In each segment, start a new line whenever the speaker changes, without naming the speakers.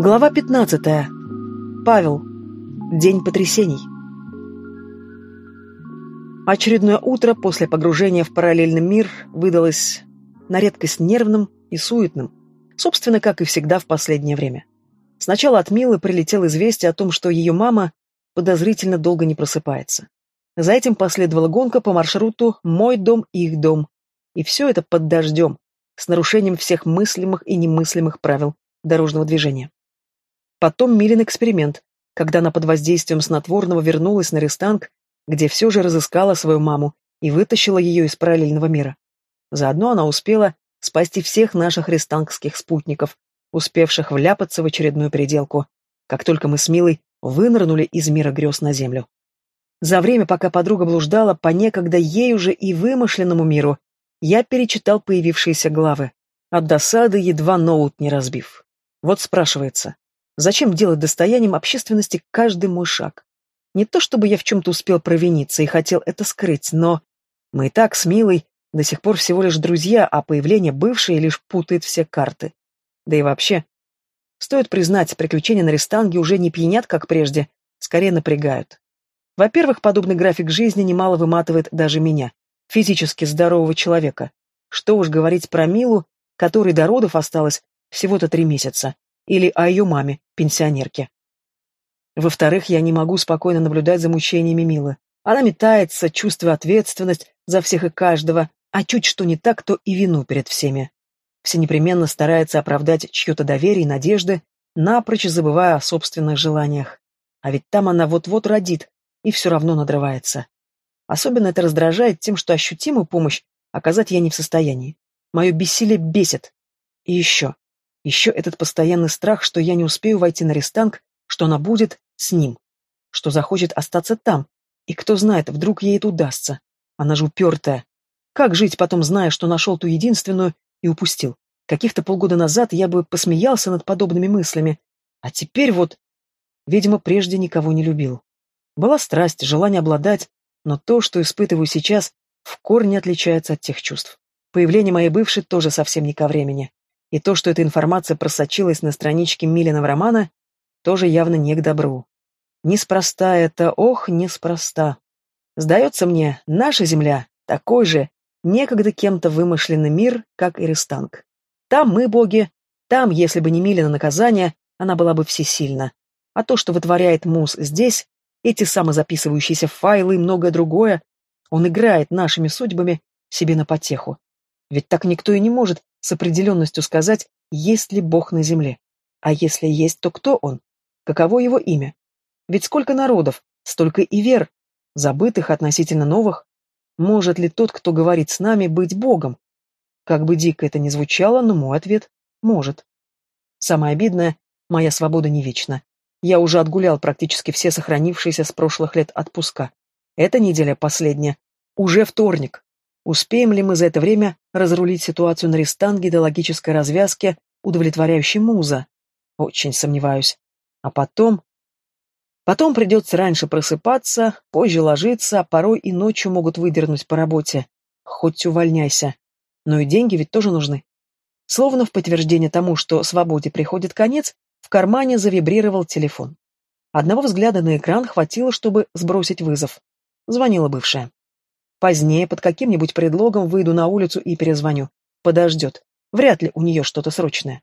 Глава 15. Павел. День потрясений. Очередное утро после погружения в параллельный мир выдалось на редкость нервным и суетным, собственно, как и всегда в последнее время. Сначала от Милы прилетело известие о том, что ее мама подозрительно долго не просыпается. За этим последовала гонка по маршруту «Мой дом, их дом». И все это под дождем, с нарушением всех мыслимых и немыслимых правил дорожного движения. Потом Милин эксперимент, когда она под воздействием снотворного вернулась на рестанг, где все же разыскала свою маму и вытащила ее из параллельного мира. Заодно она успела спасти всех наших рестангских спутников, успевших вляпаться в очередную переделку, как только мы с Милой вынырнули из мира грез на землю. За время, пока подруга блуждала по некогда ей уже и вымышленному миру, я перечитал появившиеся главы, от досады едва ноут не разбив. Вот спрашивается, Зачем делать достоянием общественности каждый мой шаг? Не то чтобы я в чем-то успел провиниться и хотел это скрыть, но мы и так с Милой до сих пор всего лишь друзья, а появление бывшей лишь путает все карты. Да и вообще, стоит признать, приключения на Рестанге уже не пьянят, как прежде, скорее напрягают. Во-первых, подобный график жизни немало выматывает даже меня, физически здорового человека. Что уж говорить про Милу, которой до родов осталось всего-то три месяца, или о ее маме, пенсионерке. Во-вторых, я не могу спокойно наблюдать за мучениями Милы. Она метается, чувствуя ответственность за всех и каждого, а чуть что не так, то и вину перед всеми. Все непременно старается оправдать чье-то доверие и надежды, напрочь забывая о собственных желаниях. А ведь там она вот-вот родит, и все равно надрывается. Особенно это раздражает тем, что ощутимую помощь оказать я не в состоянии. Мое бессилие бесит. И еще. Еще этот постоянный страх, что я не успею войти на рестанг, что она будет с ним, что захочет остаться там. И кто знает, вдруг ей это удастся. Она же упертая. Как жить потом, зная, что нашел ту единственную и упустил? Каких-то полгода назад я бы посмеялся над подобными мыслями. А теперь вот... Видимо, прежде никого не любил. Была страсть, желание обладать, но то, что испытываю сейчас, в корне отличается от тех чувств. Появление моей бывшей тоже совсем не ко времени. И то, что эта информация просочилась на страничке Милиного романа, тоже явно не к добру. Неспроста это, ох, неспроста. Сдается мне, наша Земля такой же, некогда кем-то вымышленный мир, как Иристанг. Там мы боги, там, если бы не Милина наказание, она была бы всесильна. А то, что вытворяет Мус здесь, эти самозаписывающиеся файлы и многое другое, он играет нашими судьбами себе на потеху. Ведь так никто и не может с определенностью сказать, есть ли Бог на земле. А если есть, то кто он? Каково его имя? Ведь сколько народов, столько и вер, забытых относительно новых. Может ли тот, кто говорит с нами, быть Богом? Как бы дико это ни звучало, но мой ответ – может. Самое обидное – моя свобода не вечна. Я уже отгулял практически все сохранившиеся с прошлых лет отпуска. Эта неделя последняя. Уже вторник. Успеем ли мы за это время разрулить ситуацию на рестанге до логической развязки, удовлетворяющей муза? Очень сомневаюсь. А потом... Потом придется раньше просыпаться, позже ложиться, а порой и ночью могут выдернуть по работе. Хоть увольняйся. Но и деньги ведь тоже нужны. Словно в подтверждение тому, что свободе приходит конец, в кармане завибрировал телефон. Одного взгляда на экран хватило, чтобы сбросить вызов. Звонила бывшая. Позднее, под каким-нибудь предлогом, выйду на улицу и перезвоню. Подождет. Вряд ли у нее что-то срочное.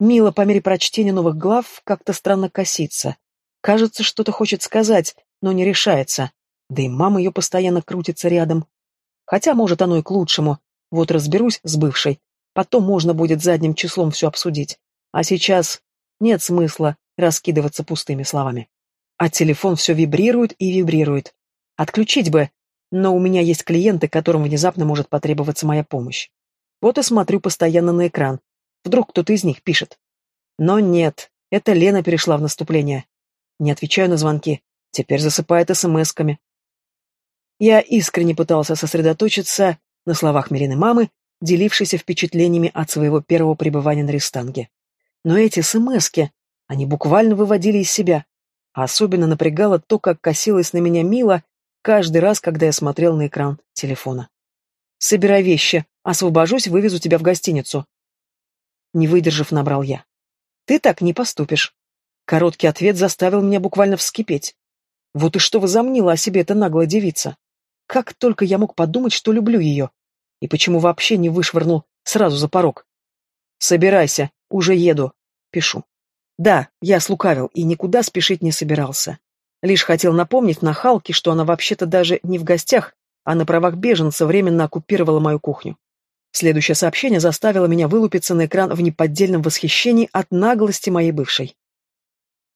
Мила по мере прочтения новых глав как-то странно косится. Кажется, что-то хочет сказать, но не решается. Да и мама ее постоянно крутится рядом. Хотя, может, оно и к лучшему. Вот разберусь с бывшей. Потом можно будет задним числом все обсудить. А сейчас нет смысла раскидываться пустыми словами. А телефон все вибрирует и вибрирует. Отключить бы, но у меня есть клиенты, которым внезапно может потребоваться моя помощь. Вот и смотрю постоянно на экран. Вдруг кто-то из них пишет. Но нет, это Лена перешла в наступление. Не отвечаю на звонки. Теперь засыпает смс-ками. Я искренне пытался сосредоточиться на словах Мирины мамы, делившейся впечатлениями от своего первого пребывания на Рестанге. Но эти смски, они буквально выводили из себя. А особенно напрягало то, как косилась на меня Мила, каждый раз, когда я смотрел на экран телефона. «Собирай вещи, освобожусь, вывезу тебя в гостиницу». Не выдержав, набрал я. Ты так не поступишь. Короткий ответ заставил меня буквально вскипеть. Вот и что возомнила о себе эта наглая девица. Как только я мог подумать, что люблю ее. И почему вообще не вышвырнул сразу за порог? «Собирайся, уже еду», — пишу. Да, я слукавил и никуда спешить не собирался. Лишь хотел напомнить нахалке, что она вообще-то даже не в гостях, а на правах беженца временно оккупировала мою кухню. Следующее сообщение заставило меня вылупиться на экран в неподдельном восхищении от наглости моей бывшей.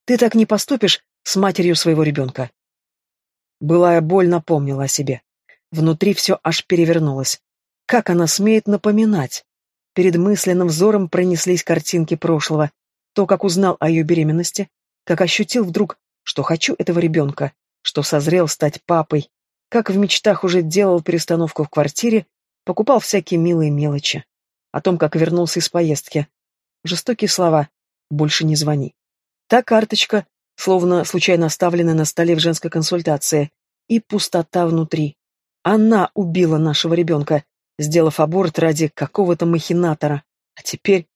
«Ты так не поступишь с матерью своего ребенка». Былая боль напомнила о себе. Внутри все аж перевернулось. Как она смеет напоминать? Перед мысленным взором пронеслись картинки прошлого. То, как узнал о ее беременности, как ощутил вдруг, что хочу этого ребенка, что созрел стать папой, как в мечтах уже делал перестановку в квартире, покупал всякие милые мелочи. О том, как вернулся из поездки. Жестокие слова «больше не звони». Та карточка, словно случайно оставленная на столе в женской консультации, и пустота внутри. Она убила нашего ребенка, сделав аборт ради какого-то махинатора. А теперь...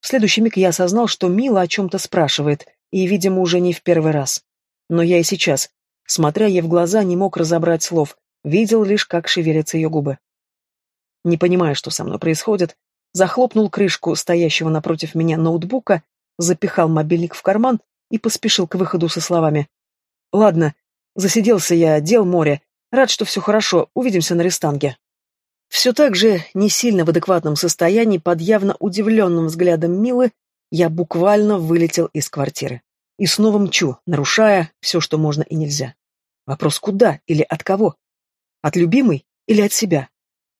В следующий миг я осознал, что Мила о чем-то спрашивает, и, видимо, уже не в первый раз. Но я и сейчас, смотря ей в глаза, не мог разобрать слов, видел лишь, как шевелятся ее губы. Не понимая, что со мной происходит, захлопнул крышку стоящего напротив меня ноутбука, запихал мобильник в карман и поспешил к выходу со словами. «Ладно, засиделся я, дел море. Рад, что все хорошо, увидимся на рестанге». Все так же, не сильно в адекватном состоянии, под явно удивленным взглядом Милы, я буквально вылетел из квартиры. И снова мчу, нарушая все, что можно и нельзя. Вопрос куда или от кого? От любимой или от себя?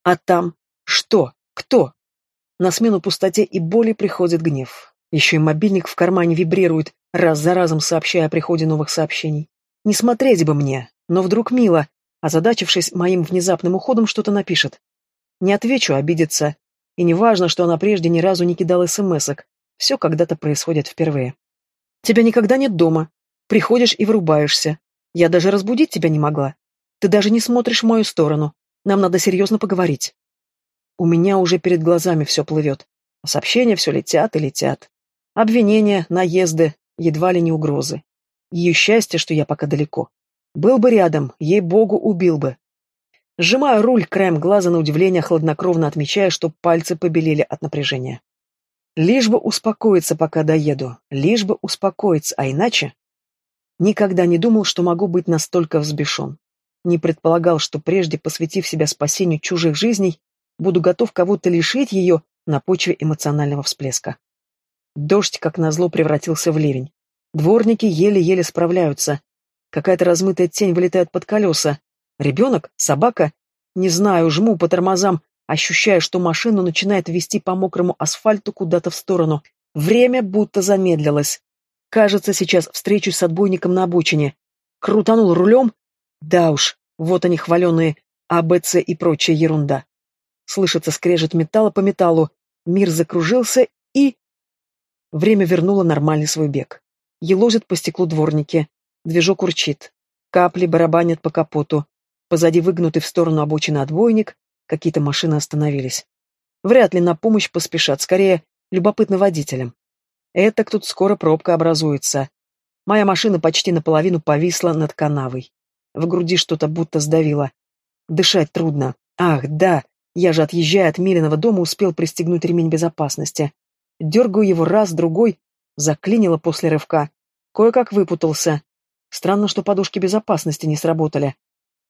А там что? Кто? На смену пустоте и боли приходит гнев. Еще и мобильник в кармане вибрирует, раз за разом сообщая о приходе новых сообщений. Не смотреть бы мне, но вдруг мило, озадачившись моим внезапным уходом, что-то напишет. Не отвечу, обидится. И не важно, что она прежде ни разу не кидала смс-ок. Все когда-то происходит впервые. Тебя никогда нет дома. Приходишь и врубаешься. Я даже разбудить тебя не могла. Ты даже не смотришь в мою сторону. Нам надо серьезно поговорить. У меня уже перед глазами все плывет. сообщения все летят и летят. Обвинения, наезды, едва ли не угрозы. Ее счастье, что я пока далеко. Был бы рядом, ей-богу, убил бы. Сжимаю руль краем глаза на удивление, хладнокровно отмечая, что пальцы побелели от напряжения. Лишь бы успокоиться, пока доеду. Лишь бы успокоиться, а иначе... Никогда не думал, что могу быть настолько взбешен. Не предполагал, что прежде, посвятив себя спасению чужих жизней, буду готов кого-то лишить ее на почве эмоционального всплеска. Дождь, как назло, превратился в ливень. Дворники еле-еле справляются. Какая-то размытая тень вылетает под колеса. Ребенок? Собака? Не знаю, жму по тормозам, ощущая, что машину начинает вести по мокрому асфальту куда-то в сторону. Время будто замедлилось. Кажется, сейчас встречусь с отбойником на обочине. Крутанул рулем. Да уж, вот они хваленые АБЦ и прочая ерунда. Слышится скрежет металла по металлу. Мир закружился и... Время вернуло нормальный свой бег. Елозят по стеклу дворники. Движок урчит. Капли барабанят по капоту. Позади выгнутый в сторону обочины отбойник, Какие-то машины остановились. Вряд ли на помощь поспешат, скорее, любопытно водителям. Это тут скоро пробка образуется. Моя машина почти наполовину повисла над канавой. В груди что-то будто сдавило. Дышать трудно. Ах, да, я же, отъезжая от Милиного дома, успел пристегнуть ремень безопасности. Дергаю его раз, другой. Заклинило после рывка. Кое-как выпутался. Странно, что подушки безопасности не сработали.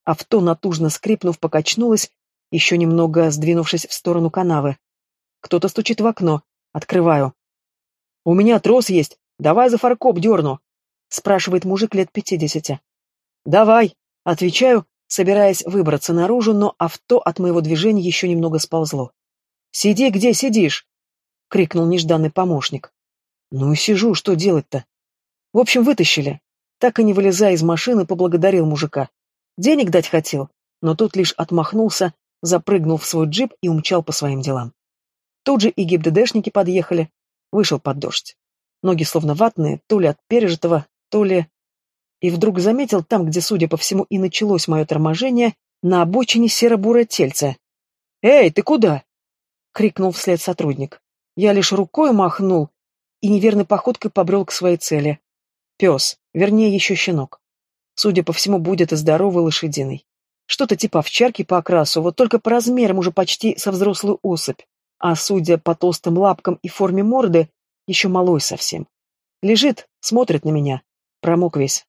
Авто, натужно скрипнув, покачнулось еще немного сдвинувшись в сторону канавы. Кто-то стучит в окно. Открываю. «У меня трос есть. Давай за фаркоп дерну», — спрашивает мужик лет пятидесяти. «Давай», — отвечаю, собираясь выбраться наружу, но авто от моего движения еще немного сползло. «Сиди, где сидишь?» — крикнул нежданный помощник. «Ну и сижу, что делать-то?» В общем, вытащили. Так и не вылезая из машины, поблагодарил мужика. Денег дать хотел, но тот лишь отмахнулся, запрыгнул в свой джип и умчал по своим делам. Тут же и ГИБДДшники подъехали, вышел под дождь. Ноги словно ватные, то ли от пережитого, то ли... И вдруг заметил там, где, судя по всему, и началось мое торможение, на обочине серо-бурое тельце. «Эй, ты куда?» — крикнул вслед сотрудник. Я лишь рукой махнул, и неверной походкой побрел к своей цели. Пес, вернее, еще щенок. Судя по всему, будет и здоровый лошадиный. Что-то типа овчарки по окрасу, вот только по размерам уже почти со взрослую особь, а судя по толстым лапкам и форме морды, еще малой совсем. Лежит, смотрит на меня. Промок весь.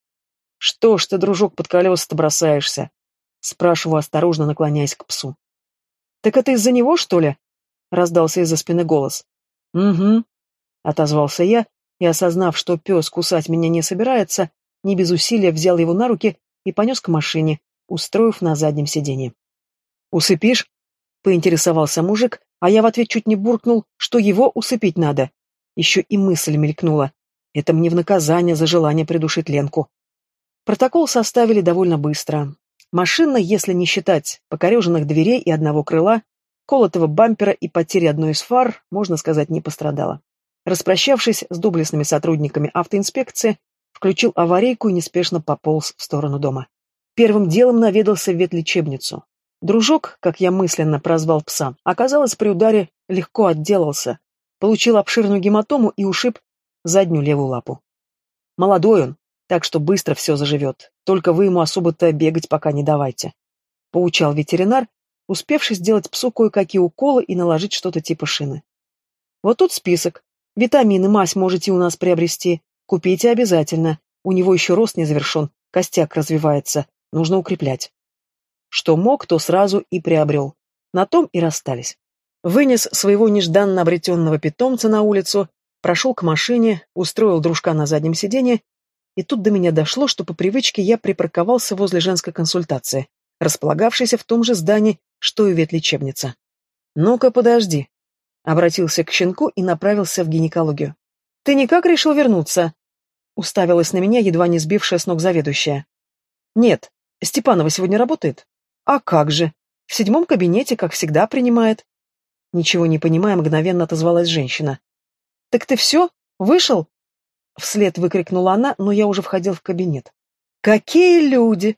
«Что ж ты, дружок, под колеса-то бросаешься?» Спрашиваю, осторожно наклоняясь к псу. «Так это из-за него, что ли?» Раздался из-за спины голос. «Угу», — отозвался я, и, осознав, что пес кусать меня не собирается, не без усилия взял его на руки и понес к машине, устроив на заднем сиденье. «Усыпишь?» — поинтересовался мужик, а я в ответ чуть не буркнул, что его усыпить надо. Еще и мысль мелькнула. Это мне в наказание за желание придушить Ленку. Протокол составили довольно быстро. Машина, если не считать покореженных дверей и одного крыла, колотого бампера и потери одной из фар, можно сказать, не пострадала. Распрощавшись с доблестными сотрудниками автоинспекции, включил аварийку и неспешно пополз в сторону дома. Первым делом наведался в ветлечебницу. Дружок, как я мысленно прозвал пса, оказалось при ударе легко отделался, получил обширную гематому и ушиб заднюю левую лапу. Молодой он, так что быстро все заживет, только вы ему особо-то бегать пока не давайте. Поучал ветеринар, успевший сделать псу кое-какие уколы и наложить что-то типа шины. Вот тут список. Витамины, мазь можете у нас приобрести. Купите обязательно. У него еще рост не завершен, костяк развивается. Нужно укреплять. Что мог, то сразу и приобрел. На том и расстались. Вынес своего нежданно обретенного питомца на улицу, прошел к машине, устроил дружка на заднем сиденье и тут до меня дошло, что по привычке я припарковался возле женской консультации, располагавшейся в том же здании, что и ветлечебница. «Ну-ка, подожди», — обратился к щенку и направился в гинекологию. «Ты никак решил вернуться?» — уставилась на меня едва не сбившая с ног заведующая. «Нет, Степанова сегодня работает?» «А как же? В седьмом кабинете, как всегда, принимает». Ничего не понимая, мгновенно отозвалась женщина. «Так ты все? Вышел?» Вслед выкрикнула она, но я уже входил в кабинет. «Какие люди!»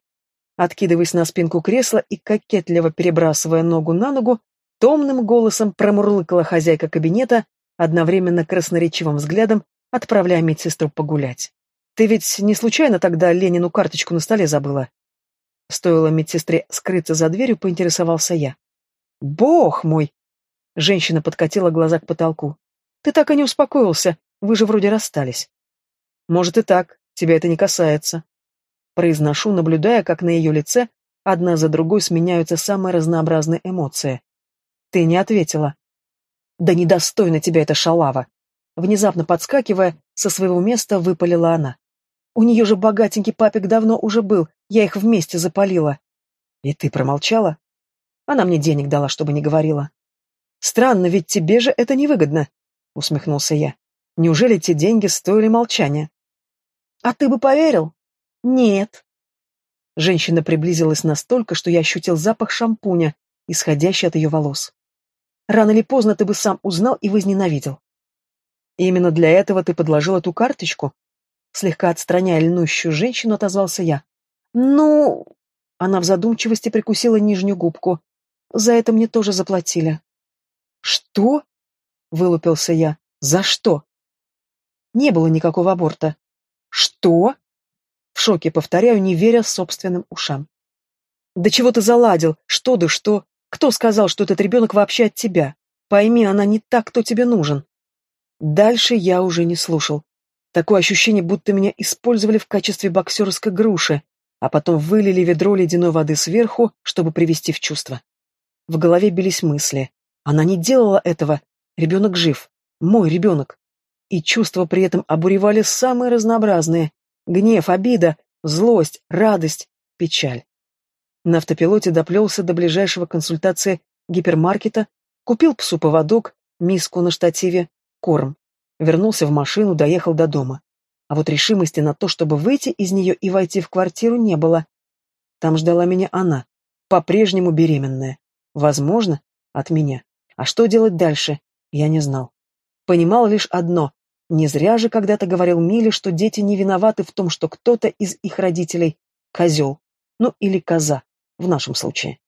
Откидываясь на спинку кресла и кокетливо перебрасывая ногу на ногу, томным голосом промурлыкала хозяйка кабинета, одновременно красноречивым взглядом отправляя медсестру погулять. «Ты ведь не случайно тогда Ленину карточку на столе забыла?» Стоило медсестре скрыться за дверью, поинтересовался я. «Бог мой!» Женщина подкатила глаза к потолку. «Ты так и не успокоился, вы же вроде расстались». Может и так, тебя это не касается. Произношу, наблюдая, как на ее лице одна за другой сменяются самые разнообразные эмоции. Ты не ответила. Да недостойна тебя эта шалава. Внезапно подскакивая, со своего места выпалила она. У нее же богатенький папик давно уже был, я их вместе запалила. И ты промолчала? Она мне денег дала, чтобы не говорила. Странно, ведь тебе же это невыгодно, усмехнулся я. Неужели те деньги стоили молчания? А ты бы поверил? Нет. Женщина приблизилась настолько, что я ощутил запах шампуня, исходящий от ее волос. Рано или поздно ты бы сам узнал и возненавидел. Именно для этого ты подложил эту карточку? Слегка отстраняя льнущую женщину, отозвался я. Ну... Она в задумчивости прикусила нижнюю губку. За это мне тоже заплатили. Что? Вылупился я. За что? Не было никакого аборта. «Что?» В шоке повторяю, не веря собственным ушам. «Да чего ты заладил? Что да что? Кто сказал, что этот ребенок вообще от тебя? Пойми, она не так, кто тебе нужен». Дальше я уже не слушал. Такое ощущение, будто меня использовали в качестве боксерской груши, а потом вылили ведро ледяной воды сверху, чтобы привести в чувство. В голове бились мысли. Она не делала этого. Ребенок жив. Мой ребенок и чувства при этом обуревали самые разнообразные. Гнев, обида, злость, радость, печаль. На автопилоте доплелся до ближайшего консультации гипермаркета, купил псу поводок, миску на штативе, корм. Вернулся в машину, доехал до дома. А вот решимости на то, чтобы выйти из нее и войти в квартиру, не было. Там ждала меня она, по-прежнему беременная. Возможно, от меня. А что делать дальше, я не знал. Понимал лишь одно не зря же когда-то говорил Миле, что дети не виноваты в том, что кто-то из их родителей – козел. Ну или коза, в нашем случае.